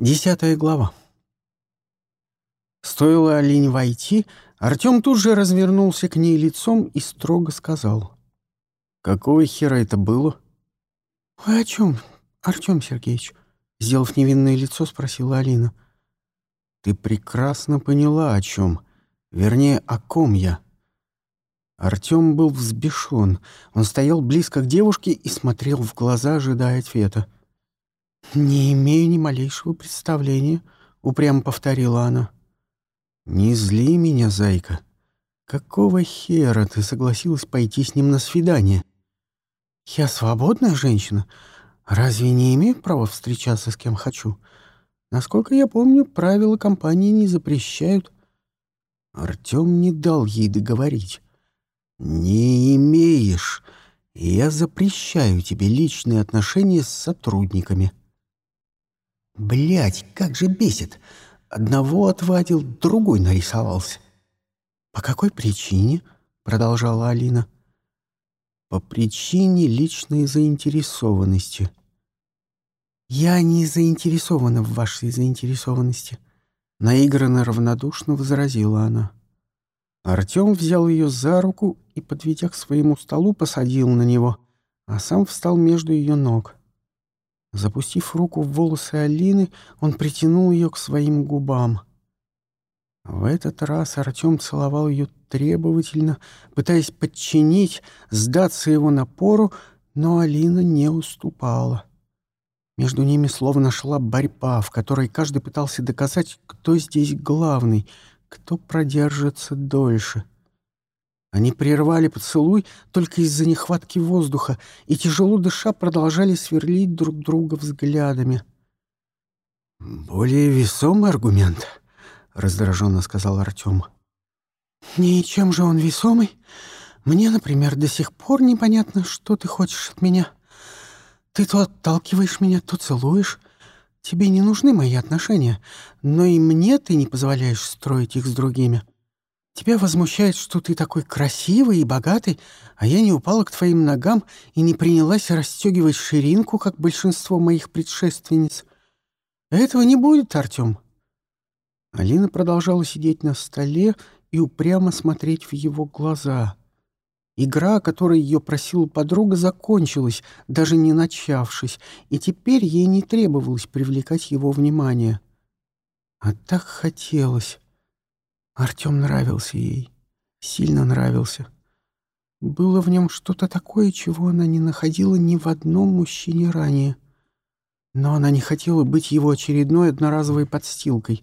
Десятая глава. Стоило Алине войти, Артем тут же развернулся к ней лицом и строго сказал. «Какого хера это было?» «Вы о чем, Артем Сергеевич?» Сделав невинное лицо, спросила Алина. «Ты прекрасно поняла, о чем. Вернее, о ком я». Артем был взбешен. Он стоял близко к девушке и смотрел в глаза, ожидая ответа. «Не имею ни малейшего представления», — упрямо повторила она. «Не зли меня, зайка. Какого хера ты согласилась пойти с ним на свидание?» «Я свободная женщина. Разве не имею права встречаться с кем хочу? Насколько я помню, правила компании не запрещают». Артем не дал ей договорить. «Не имеешь. Я запрещаю тебе личные отношения с сотрудниками». Блять, как же бесит. Одного отвадил, другой нарисовался. «По какой причине?» — продолжала Алина. «По причине личной заинтересованности». «Я не заинтересована в вашей заинтересованности», — наигранно равнодушно возразила она. Артем взял ее за руку и, подведя к своему столу, посадил на него, а сам встал между ее ног. Запустив руку в волосы Алины, он притянул ее к своим губам. В этот раз Артем целовал ее требовательно, пытаясь подчинить, сдаться его напору, но Алина не уступала. Между ними словно шла борьба, в которой каждый пытался доказать, кто здесь главный, кто продержится дольше — они прервали поцелуй только из-за нехватки воздуха и, тяжело дыша, продолжали сверлить друг друга взглядами. «Более весомый аргумент», — раздраженно сказал Артем. «Ничем же он весомый. Мне, например, до сих пор непонятно, что ты хочешь от меня. Ты то отталкиваешь меня, то целуешь. Тебе не нужны мои отношения, но и мне ты не позволяешь строить их с другими». Тебя возмущает, что ты такой красивый и богатый, а я не упала к твоим ногам и не принялась расстегивать ширинку, как большинство моих предшественниц. Этого не будет, Артем. Алина продолжала сидеть на столе и упрямо смотреть в его глаза. Игра, о которой ее просила подруга, закончилась, даже не начавшись, и теперь ей не требовалось привлекать его внимание. А так хотелось. Артем нравился ей, сильно нравился. Было в нем что-то такое, чего она не находила ни в одном мужчине ранее. Но она не хотела быть его очередной одноразовой подстилкой.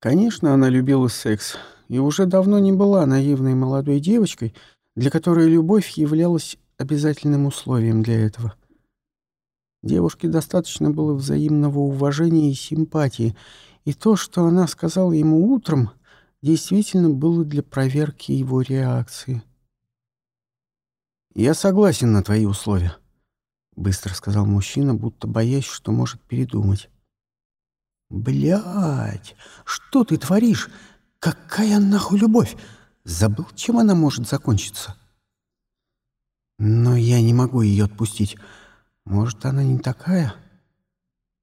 Конечно, она любила секс и уже давно не была наивной молодой девочкой, для которой любовь являлась обязательным условием для этого. Девушке достаточно было взаимного уважения и симпатии, и то, что она сказала ему утром — действительно было для проверки его реакции. «Я согласен на твои условия», — быстро сказал мужчина, будто боясь, что может передумать. Блять, что ты творишь? Какая нахуй любовь? Забыл, чем она может закончиться?» «Но я не могу ее отпустить. Может, она не такая?»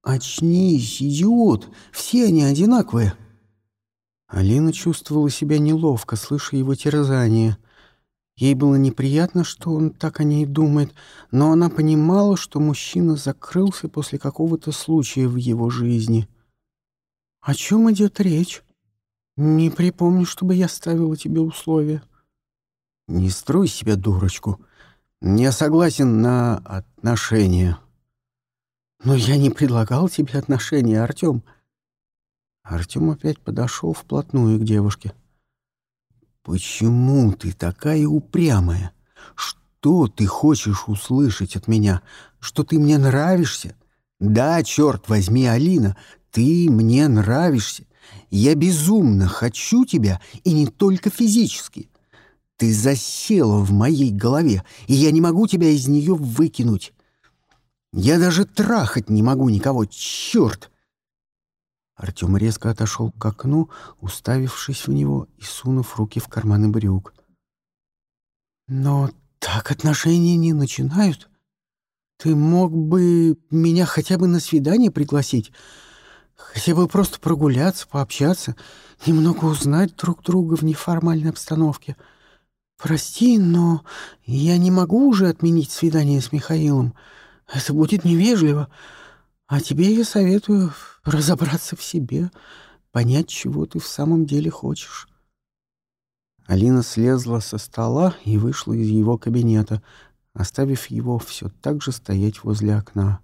«Очнись, идиот! Все они одинаковые!» Алина чувствовала себя неловко, слыша его терзание. Ей было неприятно, что он так о ней думает, но она понимала, что мужчина закрылся после какого-то случая в его жизни. «О чем идет речь? Не припомню, чтобы я ставила тебе условия». «Не строй себя дурочку. Я согласен на отношения». «Но я не предлагал тебе отношения, Артем». Артем опять подошел вплотную к девушке. «Почему ты такая упрямая? Что ты хочешь услышать от меня? Что ты мне нравишься? Да, черт возьми, Алина, ты мне нравишься. Я безумно хочу тебя, и не только физически. Ты засела в моей голове, и я не могу тебя из нее выкинуть. Я даже трахать не могу никого, черт!» Артем резко отошел к окну, уставившись в него и сунув руки в карманы брюк. «Но так отношения не начинают. Ты мог бы меня хотя бы на свидание пригласить. Хотя бы просто прогуляться, пообщаться, немного узнать друг друга в неформальной обстановке. Прости, но я не могу уже отменить свидание с Михаилом. Это будет невежливо. А тебе я советую разобраться в себе, понять, чего ты в самом деле хочешь. Алина слезла со стола и вышла из его кабинета, оставив его все так же стоять возле окна.